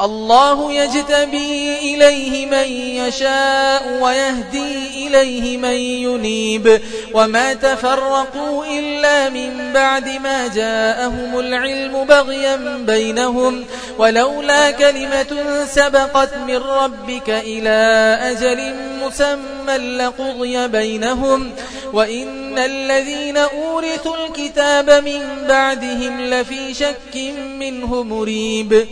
الله يجتبي إليه من يشاء ويهدي إليه من ينيب وما تفرقوا إلا من بعد ما جاءهم العلم بغيا بينهم ولولا كلمة سبقت من ربك إلى أجل مسمى لقضي بينهم وإن الذين أورثوا الكتاب من بعدهم لفي شك منه مريب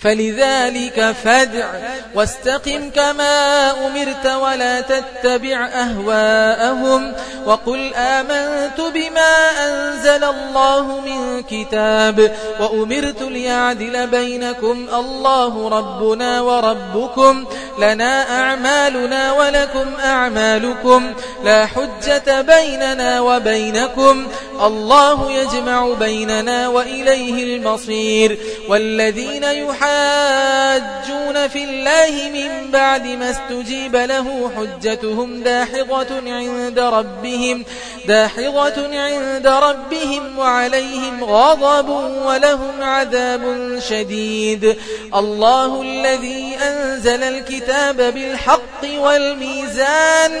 فلذلك فادع واستقم كما أمرت ولا تتبع أهواءهم وقل آمنت بما أنزل الله من كتاب وأمرت ليعدل بينكم الله ربنا وربكم لنا أعمالنا ولكم أعمالكم لا حجة بيننا وبينكم الله يجمع بيننا وإليه المصير والذين يحاجون في الله من بعد ما استجيب له حجتهم داحظة عند ربهم داحظة عند ربهم وعليهم غضب ولهم عذاب شديد الله الذي أنزل الكتاب بالحق والميزان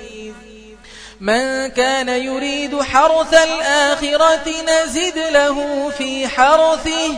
من كان يريد حرث الآخرة نزد له في حرثه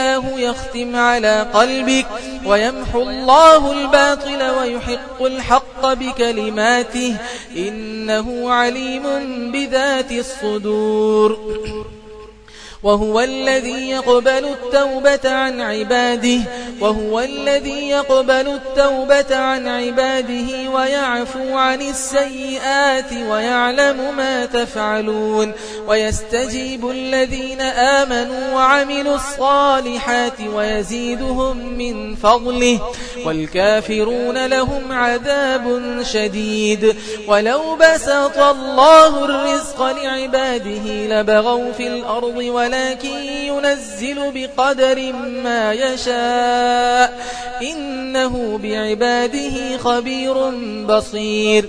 الله يختم على قلبك ويمحو الله الباطل ويحق الحق بكلماته إنه عليم بذات الصدور. وهو الذي يقبل التوبة عن عباده وهو الذي يقبل التوبة عن عباده ويعفو عن السيئات ويعلم ما تفعلون ويستجيب الذين آمنوا وعملوا الصالحات ويزيدهم من فضله والكافرون لهم عذاب شديد ولو بسط الله الرزق لعباده لبغوا في الأرض ولكن ينزل بقدر ما يشاء إنه بعباده خبير بصير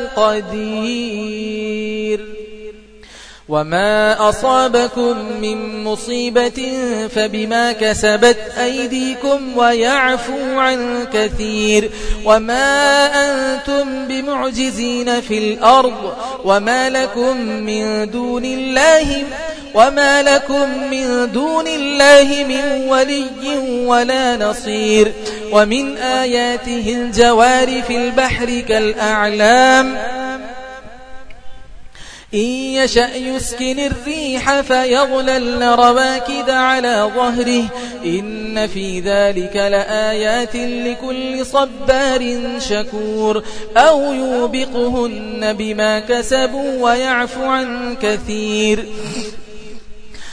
قدير وما أصابكم من مصيبة فبما كسبت أيديكم ويعفو عن كثير. وما أنتم بمعجزين في الأرض. وما لكم من دون الله وما لكم من دون الله من ولي ولا نصير. ومن آياته الجوار في البحر كالأعلام. إن يشأ يسكن الريح فيغلل رواكد على ظهره. إن في ذلك لآيات لكل صبار شكور. أو يوبقهن بما كسبوا ويعفو عن كثير.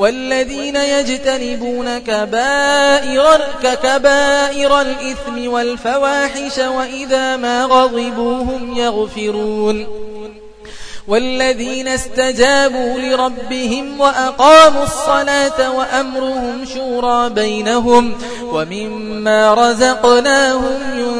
والذين يجتنبون كبائر, ككبائر الإثم والفواحش وإذا ما غضبوا هم يغفرون والذين استجابوا لربهم وأقاموا الصلاة وأمرهم شورى بينهم ومما رزقناهم ينفقون